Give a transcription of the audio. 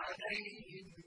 abiding in the